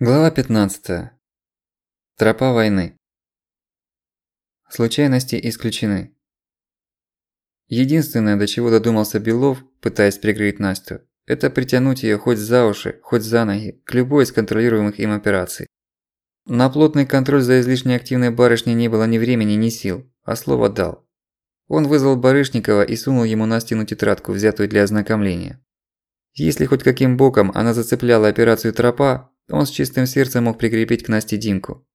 Глава 15. Тропа войны. Случайности исключены. Единственное, до чего додумался Белов, пытаясь прикрыть Настю, это притянуть её хоть за уши, хоть за ноги, к любой из контролируемых им операций. На плотный контроль за излишне активной барышней не было ни времени, ни сил, а слово дал. Он вызвал Барышникова и сунул ему Настину тетрадку, взятую для ознакомления. Если хоть каким боком она зацепляла операцию «Тропа», он с чистым сердцем мог прикрепить к Насте Димку.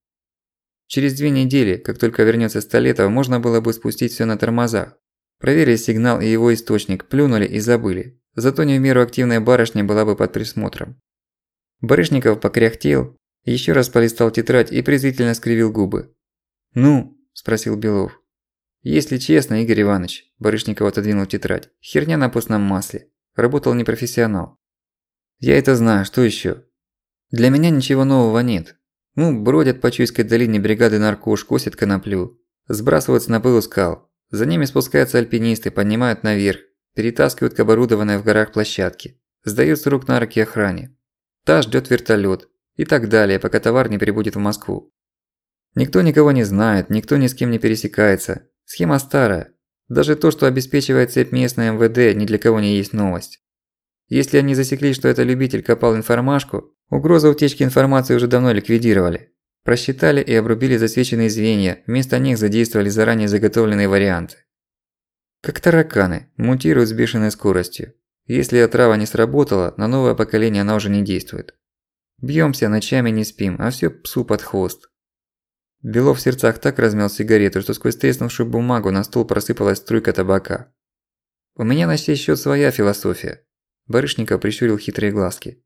Через две недели, как только вернётся Столетов, можно было бы спустить всё на тормозах. Проверили сигнал и его источник, плюнули и забыли. Зато не в меру активная барышня была бы под присмотром. Барышников покряхтел, ещё раз полистал тетрадь и презрительно скривил губы. «Ну?» – спросил Белов. «Если честно, Игорь Иванович», – Барышников отодвинул тетрадь, – «херня на постном масле. Работал непрофессионал». «Я это знаю, что ещё?» Для меня ничего нового нет. Ну, бродят по Чуйской долине бригады наркош, косят коноплю. Сбрасывают на пылу скал. За ними спускаются альпинисты, поднимают наверх. Перетаскивают к оборудованной в горах площадке. Сдают с рук на руки охране. Та ждёт вертолёт. И так далее, пока товар не прибудет в Москву. Никто никого не знает, никто ни с кем не пересекается. Схема старая. Даже то, что обеспечивает цепь местное МВД, ни для кого не есть новость. Если они засекли, что это любитель копал информашку, Угрозу утечки информации уже давно ликвидировали. Просчитали и обрубили засвеченные звенья, вместо них задействовали заранее заготовленные варианты. Как тараканы, мутируют с бешеной скоростью. Если отрава не сработала, на новое поколение она уже не действует. Бьёмся, ночами не спим, а всё псу под хвост. Белов в сердцах так размял сигарету, что сквозь треснувшую бумагу на стол просыпалась струйка табака. «У меня на сей счёт своя философия», – Барышников прищурил хитрые глазки.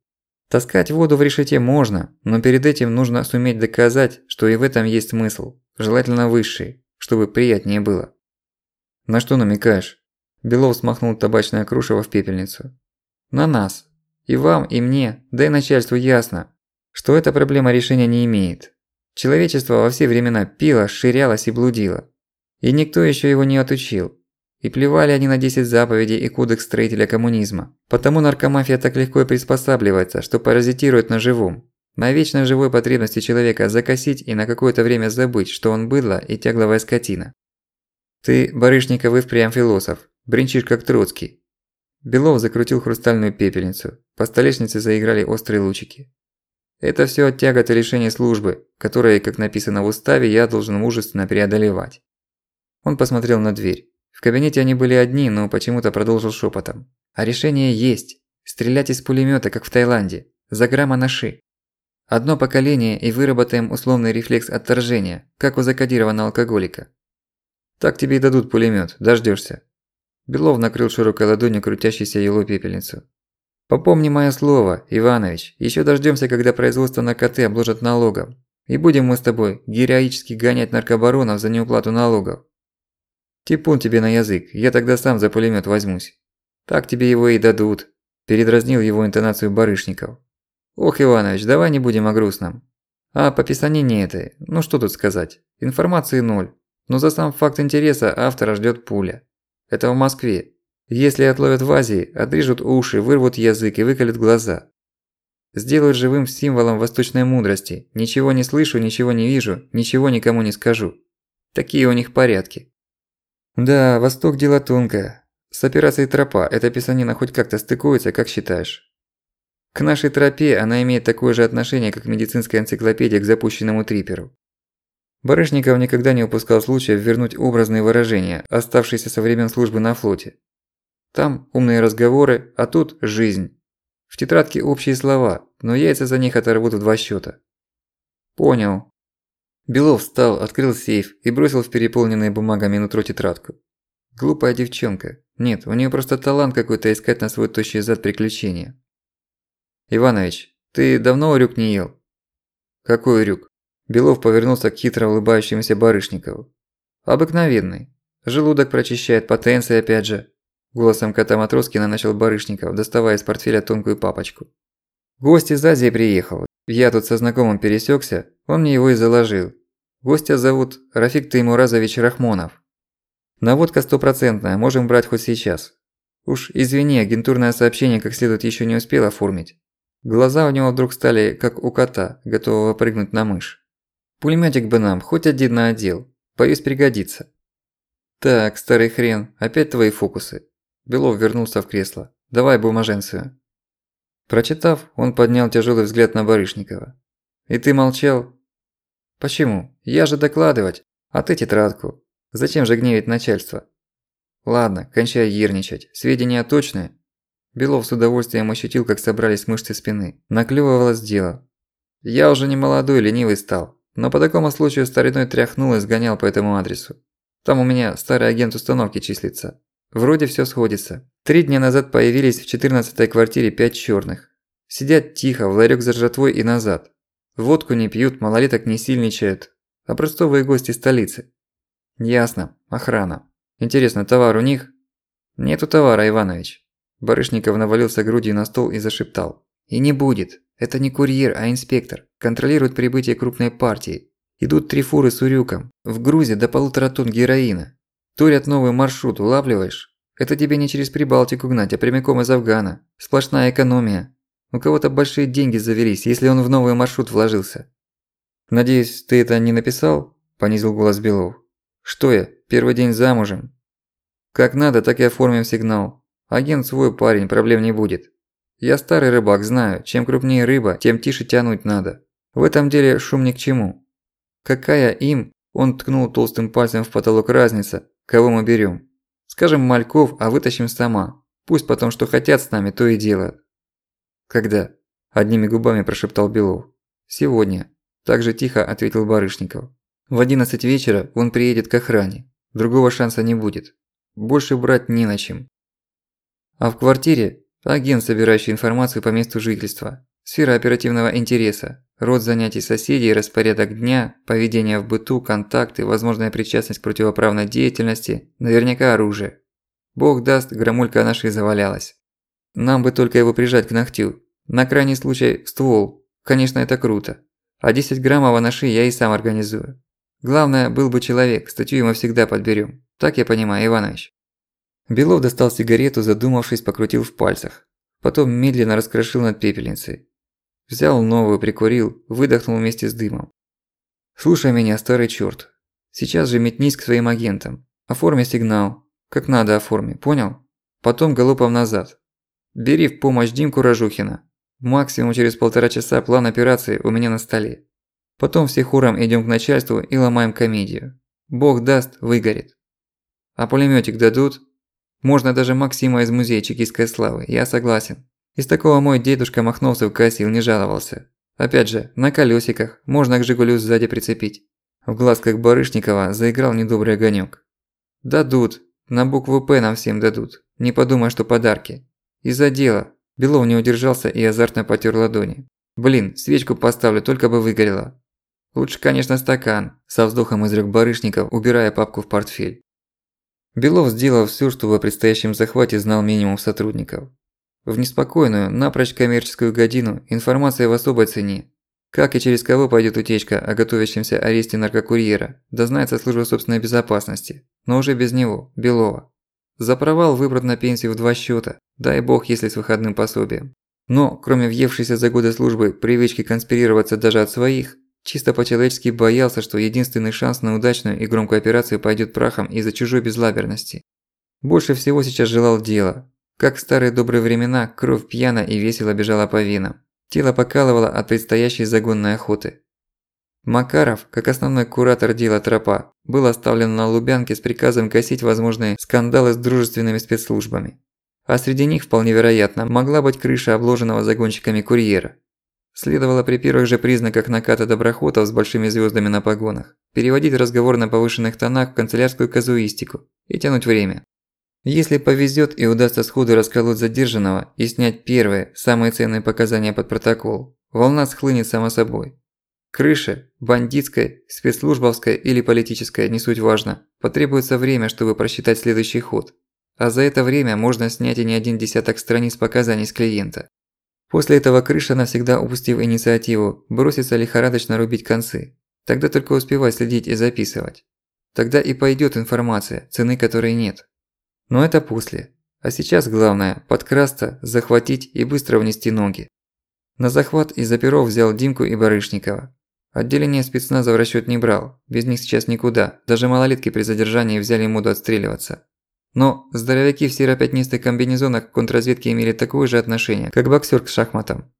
Таскать воду в решете можно, но перед этим нужно суметь доказать, что и в этом есть смысл, желательно высший, чтобы приятнее было. На что намекаешь? Белов смахнул табачное крушево в пепельницу. На нас. И вам, и мне, да и начальству ясно, что эта проблема решения не имеет. Человечество во все времена пило, ширялось и блудило. И никто ещё его не отучил. И плевали они на 10 заповедей и кодекс строителя коммунизма. Потому наркомафия так легко и приспосабливается, что паразитирует на живом. На вечно живой потребности человека закосить и на какое-то время забыть, что он быдло и тягловая скотина. Ты, Барышников, и впрямь философ. Бринчишь как Троцкий. Белов закрутил хрустальную пепельницу. По столешнице заиграли острые лучики. Это всё от тяготы лишения службы, которые, как написано в уставе, я должен мужественно преодолевать. Он посмотрел на дверь. В кабинете они были одни, но почему-то продолжил шепотом. А решение есть. Стрелять из пулемёта, как в Таиланде. За грамма наши. Одно поколение и выработаем условный рефлекс отторжения, как у закодированного алкоголика. Так тебе и дадут пулемёт, дождёшься. Белов накрыл широкой ладонью крутящейся елой пепельницу. Попомни мое слово, Иванович, ещё дождёмся, когда производство наркоты обложат налогом. И будем мы с тобой героически гонять наркобаронов за неуплату налогов. Типун тебе на язык, я тогда сам за пулемёт возьмусь. Так тебе его и дадут. Передразнил его интонацию Барышников. Ох, Иванович, давай не будем о грустном. А по писанине этой, ну что тут сказать, информации ноль. Но за сам факт интереса автора ждёт пуля. Это в Москве. Если отловят в Азии, отрежут уши, вырвут язык и выколют глаза. Сделают живым символом восточной мудрости. Ничего не слышу, ничего не вижу, ничего никому не скажу. Такие у них порядки. Да, Восток дело тонкое. С операцией «Тропа» эта писанина хоть как-то стыкуется, как считаешь? К нашей тропе она имеет такое же отношение, как медицинская энциклопедия к запущенному триперу. Барышников никогда не упускал случая вернуть образные выражения, оставшиеся со времен службы на флоте. Там умные разговоры, а тут жизнь. В тетрадке общие слова, но яйца за них оторвут в два счёта. Понял, Белов встал, открыл сейф и бросил в переполненные бумагами нутро тетрадку. Глупая девчонка. Нет, у неё просто талант какой-то искать на свой тощий зад приключения. Иванович, ты давно урюк не ел? Какой урюк? Белов повернулся к хитро улыбающемуся Барышникову. Обыкновенный. Желудок прочищает, потенция опять же. Голосом кота Матроскина начал Барышников, доставая из портфеля тонкую папочку. Гость из Азии приехал. Я тут со знакомым пересёкся, он мне его и заложил. Гостя зовут Рафик Таймуразович Рахмонов. Наводка стопроцентная, можем брать хоть сейчас. Уж извини, агентурное сообщение как следует ещё не успел оформить. Глаза у него вдруг стали как у кота, готового прыгнуть на мышь. Пулемётик бы нам, хоть один на отдел. Боюсь пригодится. Так, старый хрен, опять твои фокусы. Белов вернулся в кресло. Давай бумаженцию. Прочитав, он поднял тяжелый взгляд на Барышникова. И ты молчал? Почему? Я же докладывать. А ты тетрадку. Зачем же гневить начальство? Ладно, кончай ерничать. Сведения точные. Белов с удовольствием ощутил, как собрались мышцы спины. Наклевывалось дело. Я уже не молодой, ленивый стал. Но по такому случаю стариной тряхнул и сгонял по этому адресу. Там у меня старый агент установки числится. Вроде всё сходится. Три дня назад появились в 14-й квартире пять чёрных. Сидят тихо, в ларёк за жратвой и назад. Водку не пьют, малолеток не сильничают. А простовые гости столицы. Ясно. Охрана. Интересно, товар у них? Нету товара, Иванович. Барышников навалился грудью на стол и зашептал. «И не будет. Это не курьер, а инспектор. Контролирует прибытие крупной партии. Идут три фуры с урюком. В грузе до полутора тонн героина. Турят новый маршрут, улавливаешь? Это тебе не через Прибалтику гнать, а прямиком из Афгана. Сплошная экономия. У кого-то большие деньги завелись, если он в новый маршрут вложился». «Надеюсь, ты это не написал?» – понизил голос Белов. «Что я, первый день замужем?» «Как надо, так и оформим сигнал. Агент свой парень, проблем не будет. Я старый рыбак, знаю, чем крупнее рыба, тем тише тянуть надо. В этом деле шум ни к чему. Какая им, он ткнул толстым пальцем в потолок разница, кого мы берем. Скажем Мальков, а вытащим сама. Пусть потом что хотят с нами, то и делают. Когда? Одними губами прошептал Белов. Сегодня. Так же тихо ответил Барышников. В 11 вечера он приедет к охране. Другого шанса не будет. Больше брать не на чем. А в квартире – агент, собирающий информацию по месту жительства, сфера оперативного интереса, род занятий соседей, распорядок дня, поведение в быту, контакты, возможная причастность к противоправной деятельности, наверняка оружие. Бог даст, громулька наша и завалялась. Нам бы только его прижать к ногтю. На крайний случай – ствол. Конечно, это круто. А 10 граммов анаши я и сам организую. Главное, был бы человек, статью мы всегда подберем. Так я понимаю, Иванович. Белов достал сигарету, задумавшись, покрутил в пальцах. Потом медленно раскрошил над пепельницей. Взял новую, прикурил, выдохнул вместе с дымом. «Слушай меня, старый чёрт. Сейчас же метнись к своим агентам. Оформи сигнал. Как надо оформи, понял? Потом галопом назад. Бери в помощь Димку Рожухина. Максимум через полтора часа план операции у меня на столе. Потом все хором идём к начальству и ломаем комедию. Бог даст, выгорит. А пулемётик дадут?» Можно даже Максима из музея чекистской славы, я согласен. Из такого мой дедушка Махновцев косил, не жаловался. Опять же, на колёсиках, можно к «Жигулю» сзади прицепить. В глазках Барышникова заиграл недобрый огонёк. «Дадут. На букву «П» нам всем дадут. Не подумай, что подарки. Из-за дела». Белов не удержался и азартно потёр ладони. «Блин, свечку поставлю, только бы выгорела». «Лучше, конечно, стакан», – со вздохом изрёк Барышников, убирая папку в портфель. Белов сделал всё, чтобы о предстоящем захвате знал минимум сотрудников. В неспокойную, напрочь коммерческую годину информация в особой цене. Как и через кого пойдет утечка о готовящемся аресте наркокурьера, дознается служба собственной безопасности, но уже без него, Белова. За провал выбран на пенсию в два счета, дай бог, если с выходным пособием. Но, кроме въевшейся за годы службы привычки конспирироваться даже от своих, Чисто по-человечески боялся, что единственный шанс на удачную и громкую операцию пойдет прахом из-за чужой безлаберности. Больше всего сейчас желал дела. Как в старые добрые времена, кровь пьяно и весело бежала по венам. Тело покалывало от предстоящей загонной охоты. Макаров, как основной куратор дела тропа, был оставлен на Лубянке с приказом гасить возможные скандалы с дружественными спецслужбами. А среди них, вполне вероятно, могла быть крыша обложенного загонщиками курьера. Следовало при первых же признаках наката доброхотов с большими звездами на погонах переводить разговор на повышенных тонах в канцелярскую казуистику и тянуть время. Если повезет и удастся сходу расколоть задержанного и снять первые, самые ценные показания под протокол, волна схлынет само собой. Крыша, бандитская, спецслужбовская или политическая, не суть важно, потребуется время, чтобы просчитать следующий ход. А за это время можно снять и не один десяток страниц показаний с клиента. После этого крыша, навсегда упустив инициативу, бросится лихорадочно рубить концы. Тогда только успевай следить и записывать. Тогда и пойдёт информация, цены которой нет. Но это после. А сейчас главное – подкрасться, захватить и быстро внести ноги. На захват из оперов взял Димку и Барышникова. Отделение спецназа в расчёт не брал, без них сейчас никуда, даже малолетки при задержании взяли моду отстреливаться. Но здоровяки в серо-пятнистых комбинезонах к контрразведке имели такое же отношение, как боксёр к шахматам.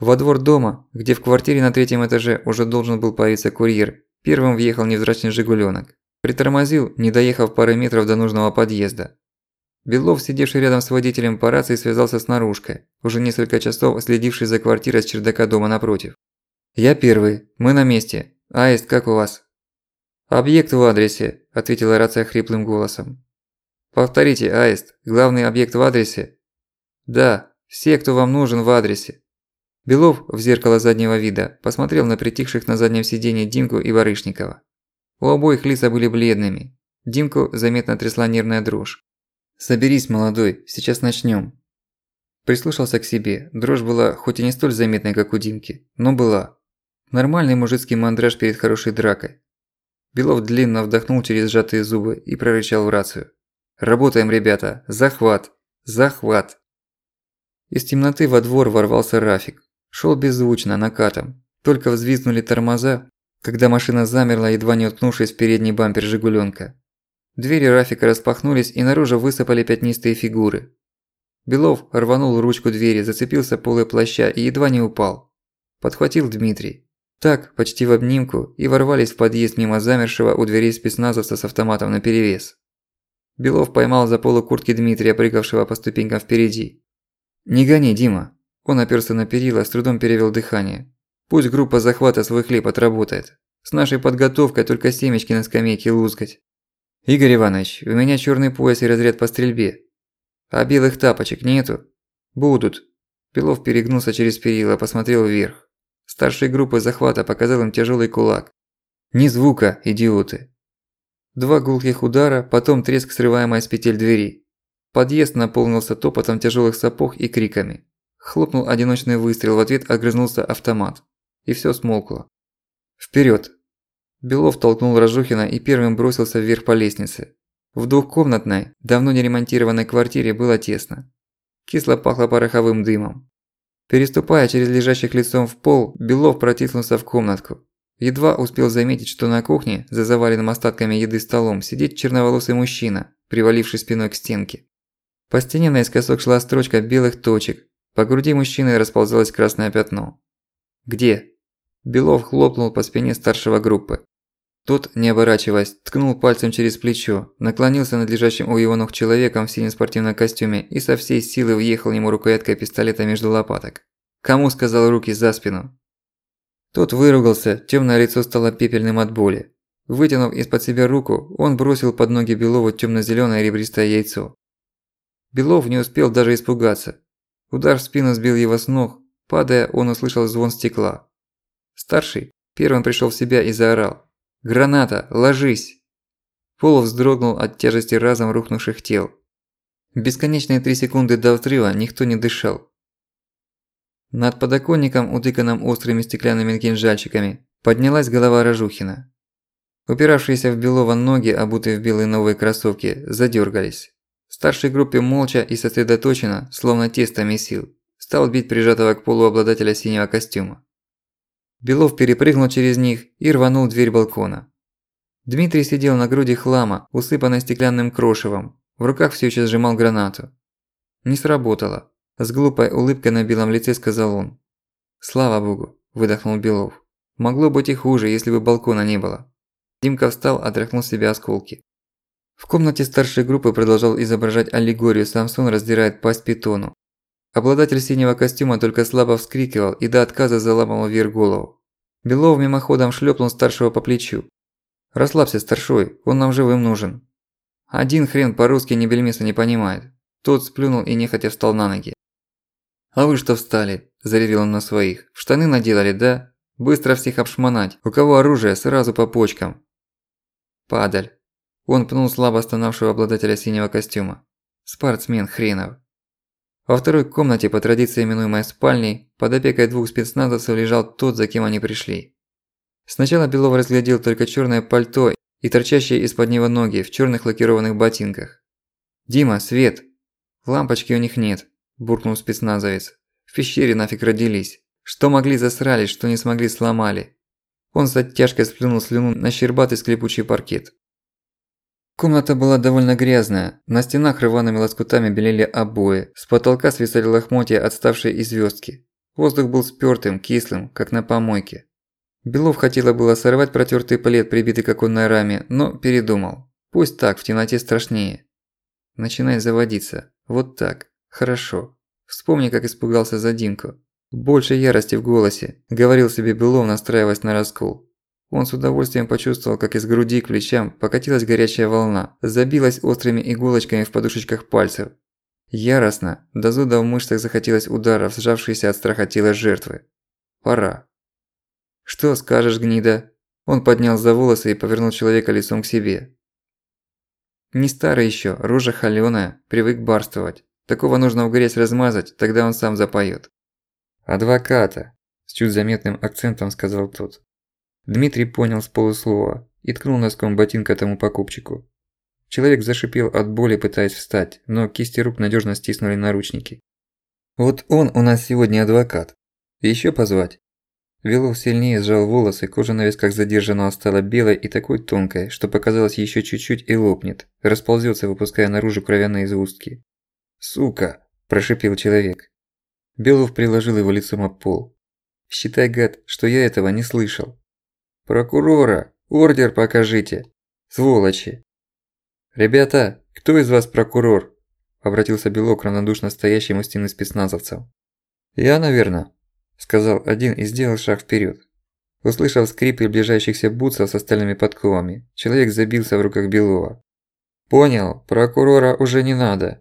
Во двор дома, где в квартире на третьем этаже уже должен был появиться курьер, первым въехал невзрачный «Жигуленок». Притормозил, не доехав пары метров до нужного подъезда. Белов, сидевший рядом с водителем по рации, связался с наружкой, уже несколько часов следивший за квартирой с чердака дома напротив. «Я первый. Мы на месте. Аист, как у вас?» «Объект в адресе», – ответила рация хриплым голосом. «Повторите, Аист. Главный объект в адресе?» «Да. Все, кто вам нужен, в адресе». Белов в зеркало заднего вида посмотрел на притихших на заднем сиденье Димку и Барышникова. У обоих лица были бледными. Димку заметно трясла нервная дрожь. «Соберись, молодой, сейчас начнём». Прислушался к себе. Дрожь была хоть и не столь заметной, как у Димки, но была. Нормальный мужицкий мандраж перед хорошей дракой. Белов длинно вдохнул через сжатые зубы и прорычал в рацию. «Работаем, ребята! Захват! Захват!» Из темноты во двор ворвался Рафик. Шёл беззвучно, накатом. Только взвизгнули тормоза, когда машина замерла, едва не уткнувшись в передний бампер «Жигулёнка». Двери Рафика распахнулись, и наружу высыпали пятнистые фигуры. Белов рванул ручку двери, зацепился полой плаща и едва не упал. Подхватил Дмитрий. Так, почти в обнимку, и ворвались в подъезд мимо замершего у дверей спецназовца с автоматом наперевес. Белов поймал за полу куртки Дмитрия, прыгавшего по ступенькам впереди. «Не гони, Дима!» Он оперся на перила, с трудом перевел дыхание. «Пусть группа захвата свой хлеб отработает. С нашей подготовкой только семечки на скамейке лузгать». «Игорь Иванович, у меня чёрный пояс и разряд по стрельбе. А белых тапочек нету?» «Будут». Белов перегнулся через перила, посмотрел вверх. Старший группы захвата показал им тяжёлый кулак. «Ни звука, идиоты!» Два гулких удара, потом треск срываемой с петель двери. Подъезд наполнился топотом тяжёлых сапог и криками. Хлопнул одиночный выстрел, в ответ огрызнулся автомат. И всё смолкло. «Вперёд!» Белов толкнул Рожухина и первым бросился вверх по лестнице. В двухкомнатной, давно не ремонтированной квартире было тесно. Кисло пахло пороховым дымом. Переступая через лежащих лицом в пол, Белов протиснулся в комнатку. Едва успел заметить, что на кухне, за заваленным остатками еды столом, сидит черноволосый мужчина, приваливший спиной к стенке. По стене наискосок шла строчка белых точек. По груди мужчины расползалось красное пятно. «Где?» Белов хлопнул по спине старшего группы. Тот, не оборачиваясь, ткнул пальцем через плечо, наклонился над лежащим у его ног человеком в синем спортивном костюме и со всей силы въехал ему рукояткой пистолета между лопаток. Кому сказал руки за спину? Тот выругался, тёмное лицо стало пепельным от боли. Вытянув из-под себя руку, он бросил под ноги Белову тёмно-зелёное ребристое яйцо. Белов не успел даже испугаться. Удар в спину сбил его с ног, падая, он услышал звон стекла. Старший первым пришёл в себя и заорал. «Граната! Ложись!» Пол вздрогнул от тяжести разом рухнувших тел. Бесконечные три секунды до взрыва никто не дышал. Над подоконником, утыканным острыми стеклянными кинжальчиками, поднялась голова Рожухина. Упиравшиеся в Белова ноги, обутые в белые новые кроссовки, задергались. Старшей группе молча и сосредоточенно, словно тесто месил, стал бить прижатого к полу обладателя синего костюма. Белов перепрыгнул через них и рванул дверь балкона. Дмитрий сидел на груди хлама, усыпанной стеклянным крошевом. В руках все еще сжимал гранату. Не сработало. С глупой улыбкой на белом лице сказал он. «Слава богу», – выдохнул Белов. «Могло быть и хуже, если бы балкона не было». Димка встал, отряхнул себе осколки. В комнате старшей группы продолжал изображать аллегорию «Самсон раздирает пасть питону». Обладатель синего костюма только слабо вскрикивал и до отказа заламывал вверх голову. Белов мимоходом шлепнул старшего по плечу. «Расслабься, старшой, он нам живым нужен». Один хрен по-русски ни бельмеса не понимает. Тот сплюнул и нехотя встал на ноги. «А вы что встали?» – заревел он на своих. «Штаны наделали, да? Быстро всех обшмонать. У кого оружие, сразу по почкам». «Падаль». Он пнул слабо стонавшего обладателя синего костюма. «Спортсмен хренов». Во второй комнате, по традиции именуемой спальней, под опекой двух спецназовцев лежал тот, за кем они пришли. Сначала Белов разглядел только чёрное пальто и торчащие из-под него ноги в чёрных лакированных ботинках. «Дима, свет!» «Лампочки у них нет», – буркнул спецназовец. В пещере нафиг родились. Что могли засрали, что не смогли сломали. Он с оттяжкой сплюнул слюну на щербатый скрипучий паркет. Комната была довольно грязная, на стенах рваными лоскутами белели обои, с потолка свисали лохмотья, отставшие и звёздки. Воздух был спёртым, кислым, как на помойке. Белов хотела было сорвать протертый плед, прибитый к оконной раме, но передумал. Пусть так, в темноте страшнее. Начинай заводиться. Вот так. Хорошо. Вспомни, как испугался за Димку. Больше ярости в голосе, говорил себе Белов, настраиваясь на раскол. Он с удовольствием почувствовал, как из груди к плечам покатилась горячая волна, забилась острыми иголочками в подушечках пальцев. Яростно, до зуда в мышцах захотелось ударов, сжавшиеся от страха тела жертвы. Пора. «Что скажешь, гнида?» Он поднял за волосы и повернул человека лицом к себе. Не старый ещё, рожа холёная, привык барствовать. Такого нужно в грязь размазать, тогда он сам запоёт. «Адвоката», – с чуть заметным акцентом сказал тот. Дмитрий понял с полуслова и ткнул носком ботинка тому покупчику. Человек зашипел от боли, пытаясь встать, но кисти рук надежно стиснули наручники. «Вот он у нас сегодня адвокат. Еще позвать?» Велов сильнее сжал волосы, кожа на висках задержанного стала белой и такой тонкой, что показалось еще чуть-чуть и лопнет, расползется, выпуская наружу кровяные сгустки. «Сука!» – прошипел человек. Белов приложил его лицом об пол. «Считай, гад, что я этого не слышал». «Прокурора! Ордер покажите! Сволочи!» «Ребята, кто из вас прокурор?» – обратился Белок равнодушно стоящим у стены спецназовцев. «Я, наверное», – сказал один и сделал шаг вперед. Услышав скрип приближающихся бутсов с остальными подковами, человек забился в руках Белова. «Понял, прокурора уже не надо».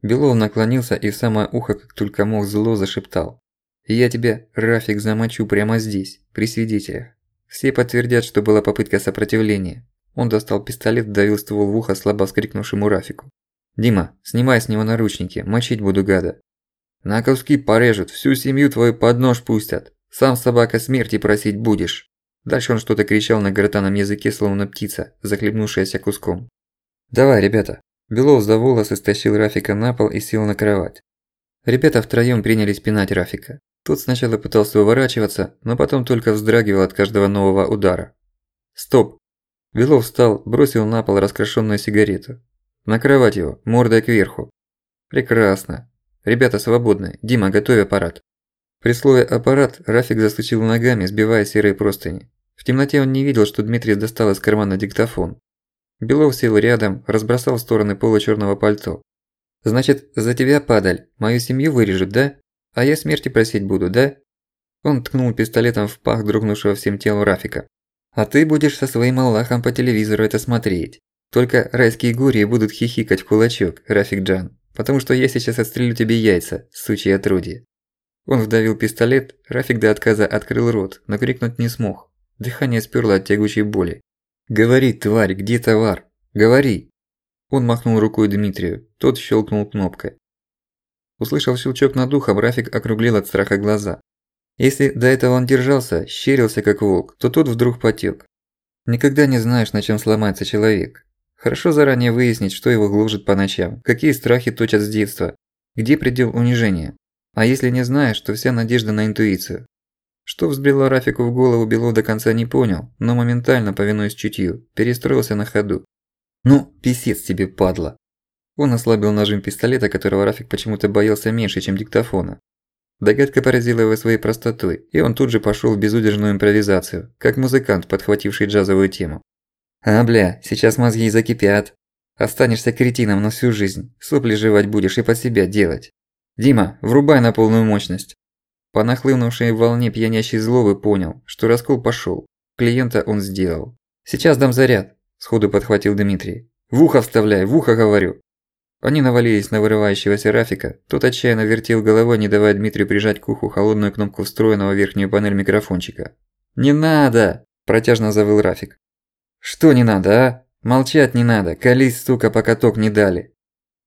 Белов наклонился и в самое ухо, как только мог зло, зашептал. «Я тебя, Рафик, замочу прямо здесь, при свидетелях. Все подтвердят, что была попытка сопротивления. Он достал пистолет, давил ствол в ухо слабо вскрикнувшему Рафику. «Дима, снимай с него наручники, мочить буду гада». «На куски порежут, всю семью твою под нож пустят. Сам собака смерти просить будешь». Дальше он что-то кричал на гортаном языке, словно птица, захлебнувшаяся куском. «Давай, ребята». Белов за волосы стащил Рафика на пол и сел на кровать. Ребята втроём принялись пинать Рафика. Тот сначала пытался уворачиваться, но потом только вздрагивал от каждого нового удара. «Стоп!» Белов встал, бросил на пол раскрашенную сигарету. «На кровать его, мордой кверху». «Прекрасно. Ребята свободны. Дима, готовь аппарат». При слове «аппарат» Рафик застучил ногами, сбивая серые простыни. В темноте он не видел, что Дмитрий достал из кармана диктофон. Белов сел рядом, разбросал в стороны пола чёрного пальто. «Значит, за тебя, падаль, мою семью вырежут, да?» А я смерти просить буду, да?» Он ткнул пистолетом в пах дрогнувшего всем телом Рафика. «А ты будешь со своим Аллахом по телевизору это смотреть. Только райские гурии будут хихикать в кулачок, Рафик Джан, потому что я сейчас отстрелю тебе яйца, сучьи отродье». Он вдавил пистолет, Рафик до отказа открыл рот, но крикнуть не смог. Дыхание сперло от тягучей боли. «Говори, тварь, где товар? Говори!» Он махнул рукой Дмитрию, тот щелкнул кнопкой. Услышав щелчок над ухом, Рафик округлил от страха глаза. Если до этого он держался, щерился как волк, то тут вдруг потек. Никогда не знаешь, на чем сломается человек. Хорошо заранее выяснить, что его гложет по ночам, какие страхи точат с детства, где предел унижения. А если не знаешь, то вся надежда на интуицию. Что взбрело Рафику в голову, Бело до конца не понял, но моментально, повинуясь чутью, перестроился на ходу. «Ну, писец тебе, падла!» Он ослабил нажим пистолета, которого Рафик почему-то боялся меньше, чем диктофона. Догадка поразила его своей простотой, и он тут же пошёл в безудержную импровизацию, как музыкант, подхвативший джазовую тему. «А, бля, сейчас мозги закипят. Останешься кретином на всю жизнь, сопли жевать будешь и под себя делать. Дима, врубай на полную мощность». По нахлынувшей волне пьянящей злобы понял, что раскол пошёл. Клиента он сделал. «Сейчас дам заряд», – сходу подхватил Дмитрий. «В ухо вставляй, в ухо говорю». Они навалились на вырывающегося Рафика, тот отчаянно вертел головой, не давая Дмитрию прижать к уху холодную кнопку встроенного в верхнюю панель микрофончика. «Не надо!» – протяжно завыл Рафик. «Что не надо, а? Молчать не надо, колись, сука, пока ток не дали.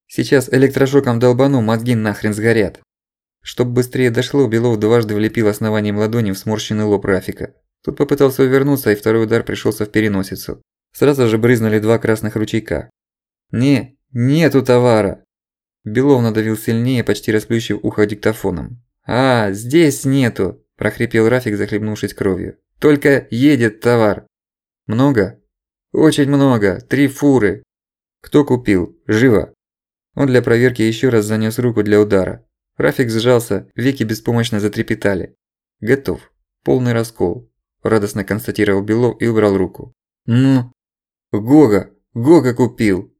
Сейчас электрошоком долбану, мозги нахрен сгорят». Чтоб быстрее дошло, Белов дважды влепил основанием ладони в сморщенный лоб Рафика. Тут попытался увернуться, и второй удар пришелся в переносицу. Сразу же брызнули два красных ручейка. «Не, «Нету товара!» Белов надавил сильнее, почти расплющив ухо диктофоном. «А, здесь нету!» – прохрипел Рафик, захлебнувшись кровью. «Только едет товар!» «Много?» «Очень много! Три фуры!» «Кто купил? Живо!» Он для проверки еще раз занёс руку для удара. Рафик сжался, веки беспомощно затрепетали. «Готов. Полный раскол», – радостно констатировал Белов и убрал руку. «Ну?» «Гога! Гога купил!»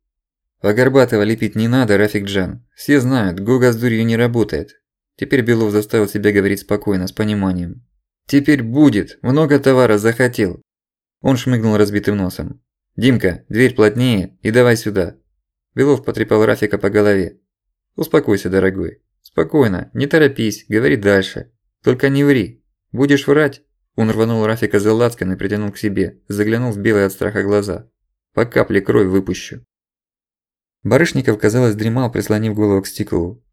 А Горбатова лепить не надо, Рафик Джан. Все знают, Гога с дурью не работает. Теперь Белов заставил себя говорить спокойно, с пониманием. «Теперь будет! Много товара захотел!» Он шмыгнул разбитым носом. «Димка, дверь плотнее и давай сюда!» Белов потрепал Рафика по голове. «Успокойся, дорогой. Спокойно, не торопись, говори дальше. Только не ври. Будешь врать?» Он рванул Рафика за лацкан и притянул к себе, заглянул в белые от страха глаза. «По капле кровь выпущу». Барышников, казалось, дремал, прислонив голову к стеклу.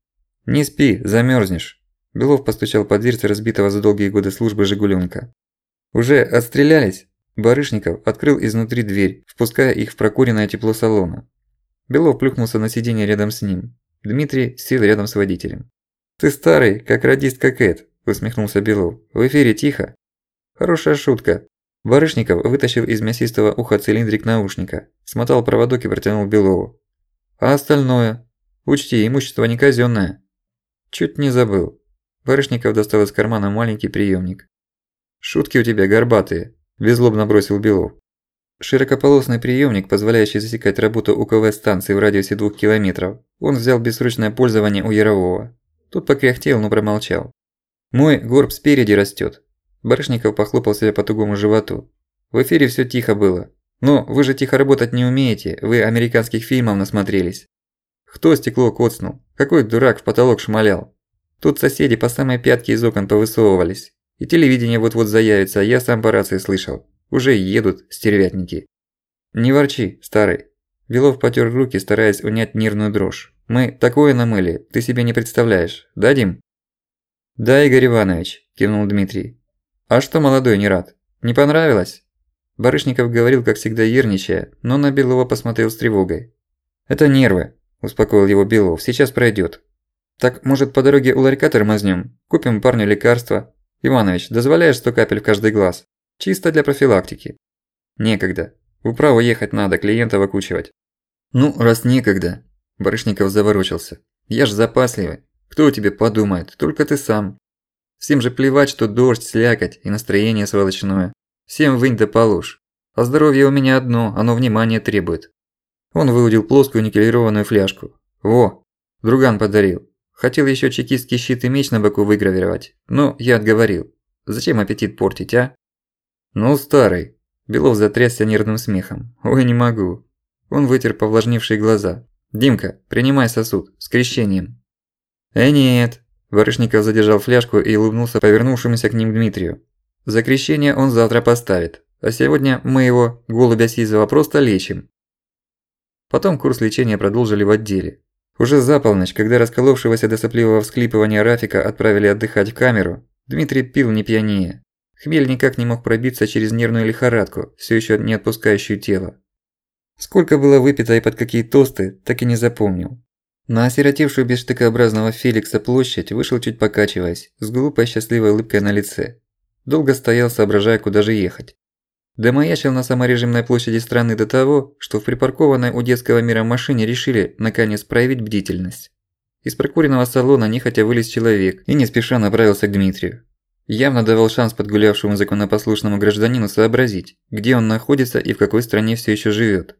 «Не спи, замерзнешь. Белов постучал по дверце разбитого за долгие годы службы «Жигуленка». «Уже отстрелялись?» Барышников открыл изнутри дверь, впуская их в прокуренное тепло салона. Белов плюхнулся на сиденье рядом с ним. Дмитрий сел рядом с водителем. «Ты старый, как радистка Кэт», – усмехнулся Белов. «В эфире тихо». «Хорошая шутка». Барышников вытащил из мясистого уха цилиндрик наушника, смотал проводок и протянул Белову. «А остальное? Учти, имущество не казённое». «Чуть не забыл». Барышников достал из кармана маленький приёмник. «Шутки у тебя горбатые», – беззлобно бросил Белов. Широкополосный приемник, позволяющий засекать работу УКВ-станции в радиусе двух километров, он взял бессрочное пользование у Ярового. Тут покряхтел, но промолчал. «Мой горб спереди растет. Барышников похлопал себя по тугому животу. «В эфире все тихо было. Но вы же тихо работать не умеете, вы американских фильмов насмотрелись. Кто стекло коцнул? Какой дурак в потолок шмалял? Тут соседи по самой пятке из окон повысовывались. И телевидение вот-вот заявится, а я сам по рации слышал. Уже едут, стервятники. Не ворчи, старый. Белов потер руки, стараясь унять нервную дрожь. Мы такое намыли, ты себе не представляешь. Дадим? Да, Игорь Иванович, кивнул Дмитрий. А что молодой не рад? Не понравилось? Барышников говорил, как всегда, ерничая, но на Белова посмотрел с тревогой. «Это нервы», – успокоил его Белов, – «сейчас пройдёт». «Так, может, по дороге у ларька тормознём? Купим парню лекарства? Иванович, дозволяешь сто капель в каждый глаз?» Чисто для профилактики. Некогда. В управу ехать надо, клиентов окучивать. Ну, раз некогда. Барышников заворочился. Я ж запасливый. Кто о тебе подумает? Только ты сам. Всем же плевать, что дождь, слякоть и настроение сволочное. Всем вынь да положь. А здоровье у меня одно, оно внимание требует. Он выудил плоскую никелированную фляжку. Во, друган подарил. Хотел еще чекистский щит и меч на боку выгравировать, но я отговорил. Зачем аппетит портить, а? «Ну, старый». Белов затрясся нервным смехом. «Ой, не могу». Он вытер повлажневшие глаза. «Димка, принимай сосуд. С крещением». «Э, нет». Барышников задержал фляжку и улыбнулся повернувшемуся к ним Дмитрию. «За крещение он завтра поставит. А сегодня мы его, голубя сизого, просто лечим». Потом курс лечения продолжили в отделе. Уже за полночь, когда расколовшегося до сопливого всклипывания Рафика отправили отдыхать в камеру, Дмитрий пил не пьянее. Хмель никак не мог пробиться через нервную лихорадку, все еще не отпускающую тело. Сколько было выпито и под какие тосты, так и не запомнил. На осиротевшую без штыкообразного Феликса площадь вышел чуть покачиваясь, с глупой счастливой улыбкой на лице. Долго стоял, соображая, куда же ехать. Домаячил на саморежимной площади страны до того, что в припаркованной у детского мира машине решили, наконец, проявить бдительность. Из прокуренного салона нехотя вылез человек и не спеша направился к Дмитрию. Явно давал шанс подгулявшему законопослушному гражданину сообразить, где он находится и в какой стране все еще живет.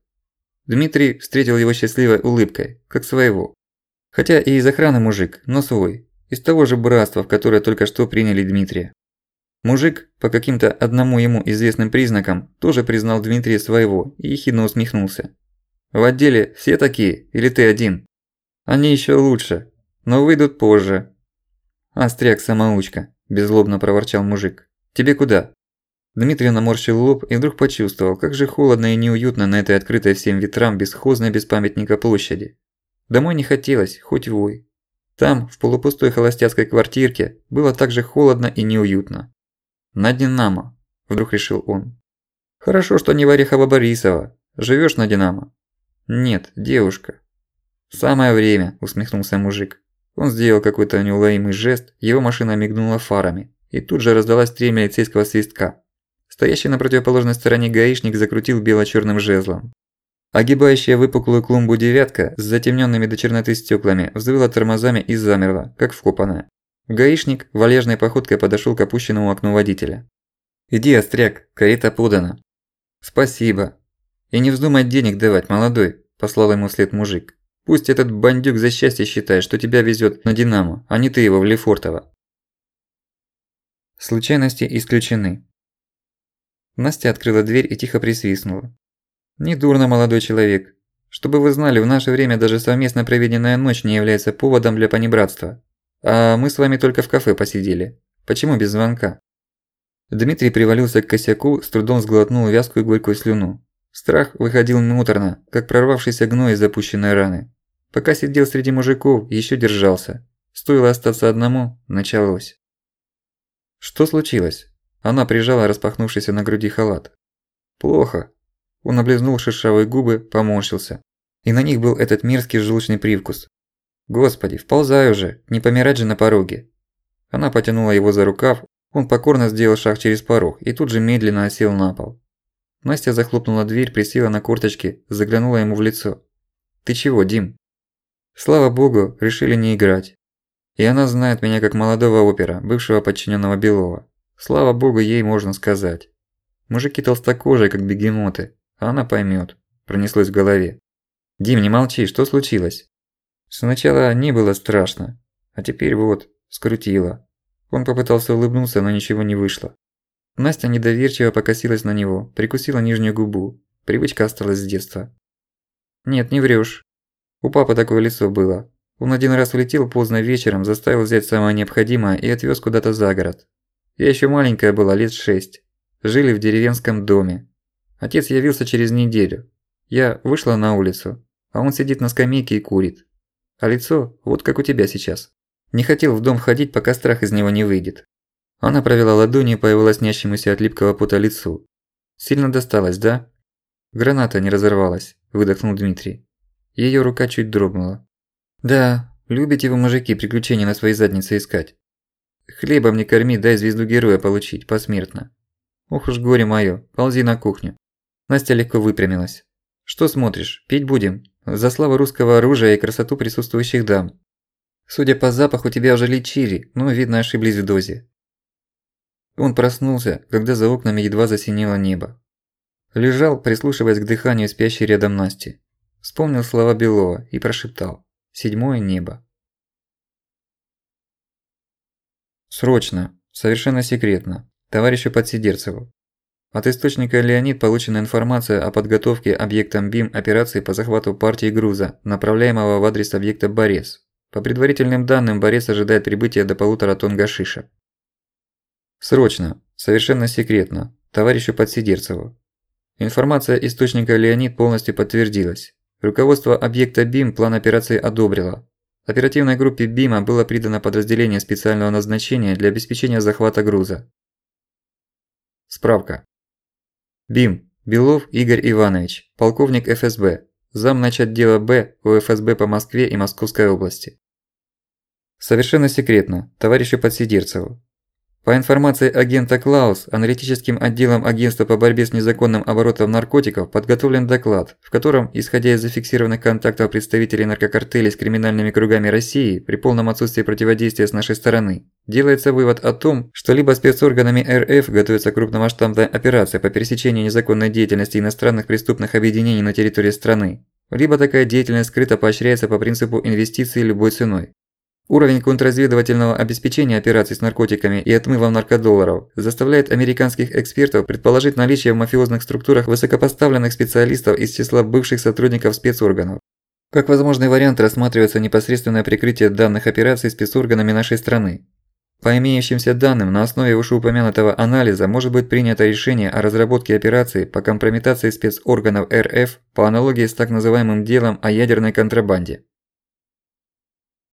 Дмитрий встретил его счастливой улыбкой, как своего. Хотя и из охраны мужик, но свой, из того же братства, в которое только что приняли Дмитрия. Мужик, по каким-то одному ему известным признакам, тоже признал Дмитрия своего и ехидно усмехнулся. «В отделе все такие, или ты один?» «Они еще лучше, но выйдут позже». Остряк-самоучка беззлобно проворчал мужик. «Тебе куда?» Дмитрий наморщил лоб и вдруг почувствовал, как же холодно и неуютно на этой открытой всем ветрам бесхозной без памятника площади. Домой не хотелось, хоть вой. Там, в полупустой холостяцкой квартирке, было так же холодно и неуютно. «На Динамо», – вдруг решил он. «Хорошо, что не Варехова-Борисова. Живёшь на Динамо?» «Нет, девушка». «Самое время», – усмехнулся мужик. Он сделал какой-то неуловимый жест, его машина мигнула фарами, и тут же раздалась трель милицейского свистка. Стоящий на противоположной стороне гаишник закрутил бело-чёрным жезлом. Огибающая выпуклую клумбу девятка с затемненными до черноты стеклами взвыла тормозами и замерла, как вкопанная. Гаишник вальяжной походкой подошёл к опущенному окну водителя. «Иди, остряк, карета подана». «Спасибо. И не вздумай денег давать, молодой», – послал ему вслед мужик. «Пусть этот бандюк за счастье считает, что тебя везёт на Динамо, а не ты его в Лефортово». Случайности исключены. Настя открыла дверь и тихо присвистнула. «Недурно, молодой человек. Чтобы вы знали, в наше время даже совместно проведенная ночь не является поводом для понебратства. А мы с вами только в кафе посидели. Почему без звонка?» Дмитрий привалился к косяку, с трудом сглотнул вязкую горькую слюну. Страх выходил муторно, как прорвавшийся гной из запущенной раны. Пока сидел среди мужиков, еще держался. Стоило остаться одному, началось. Что случилось? Она прижала распахнувшийся на груди халат. Плохо. Он облизнул шершавые губы, поморщился. И на них был этот мерзкий желчный привкус. Господи, вползай уже, не помирать же на пороге. Она потянула его за рукав, он покорно сделал шаг через порог и тут же медленно осел на пол. Настя захлопнула дверь, присела на корточки, заглянула ему в лицо. «Ты чего, Дим?» Слава богу, решили не играть. И она знает меня как молодого опера, бывшего подчиненного Белова. Слава богу, ей можно сказать. Мужики толстокожие, как бегемоты, а она поймет. Пронеслось в голове. «Дим, не молчи, что случилось?» Сначала не было страшно, а теперь вот, скрутило. Он попытался улыбнуться, но ничего не вышло. Настя недоверчиво покосилась на него, прикусила нижнюю губу. Привычка осталась с детства. «Нет, не врёшь. У папы такое лицо было. Он один раз улетел поздно вечером, заставил взять самое необходимое и отвез куда-то за город. Я еще маленькая была, лет шесть. Жили в деревенском доме. Отец явился через неделю. Я вышла на улицу, а он сидит на скамейке и курит. А лицо вот как у тебя сейчас. Не хотел в дом ходить, пока страх из него не выйдет. Она провела ладонью по его лоснящемуся от липкого пота лицу. «Сильно досталось, да?» «Граната не разорвалась», – выдохнул Дмитрий. Её рука чуть дрогнула. «Да, любите вы, мужики, приключения на своей заднице искать. Хлебом не корми, дай звезду героя получить, посмертно. Ох уж горе моё, ползи на кухню». Настя легко выпрямилась. «Что смотришь? Пить будем? За славу русского оружия и красоту присутствующих дам. Судя по запаху, тебя уже лечили, но, видно, ошиблись в дозе». Он проснулся, когда за окнами едва засинело небо. Лежал, прислушиваясь к дыханию спящей рядом Насти. Вспомнил слова Белова и прошептал «Седьмое небо». Срочно, совершенно секретно, товарищу Подсидерцеву. От источника Леонид получена информация о подготовке объектом БИМ операции по захвату партии груза, направляемого в адрес объекта Борис. По предварительным данным, Борис ожидает прибытия до полутора тонн гашиша. Срочно, совершенно секретно, товарищу Подсидерцеву. Информация источника Леонид полностью подтвердилась. Руководство объекта БИМ план операции одобрило. Оперативной группе БИМа было придано подразделение специального назначения для обеспечения захвата груза. Справка. БИМ. Белов Игорь Иванович, полковник ФСБ, замначотдела Б УФСБ по Москве и Московской области. Совершенно секретно, товарищу Подсидерцеву. По информации агента Клаус, аналитическим отделом агентства по борьбе с незаконным оборотом наркотиков подготовлен доклад, в котором, исходя из зафиксированных контактов представителей наркокартелей с криминальными кругами России при полном отсутствии противодействия с нашей стороны, делается вывод о том, что либо спецорганами РФ готовится крупномасштабная операция по пересечению незаконной деятельности иностранных преступных объединений на территории страны, либо такая деятельность скрыто поощряется по принципу инвестиций любой ценой. Уровень контрразведывательного обеспечения операций с наркотиками и отмывом наркодолларов заставляет американских экспертов предположить наличие в мафиозных структурах высокопоставленных специалистов из числа бывших сотрудников спецорганов. Как возможный вариант рассматривается непосредственное прикрытие данных операций спецорганами нашей страны. По имеющимся данным, на основе вышеупомянутого анализа может быть принято решение о разработке операции по компрометации спецорганов РФ по аналогии с так называемым делом о ядерной контрабанде.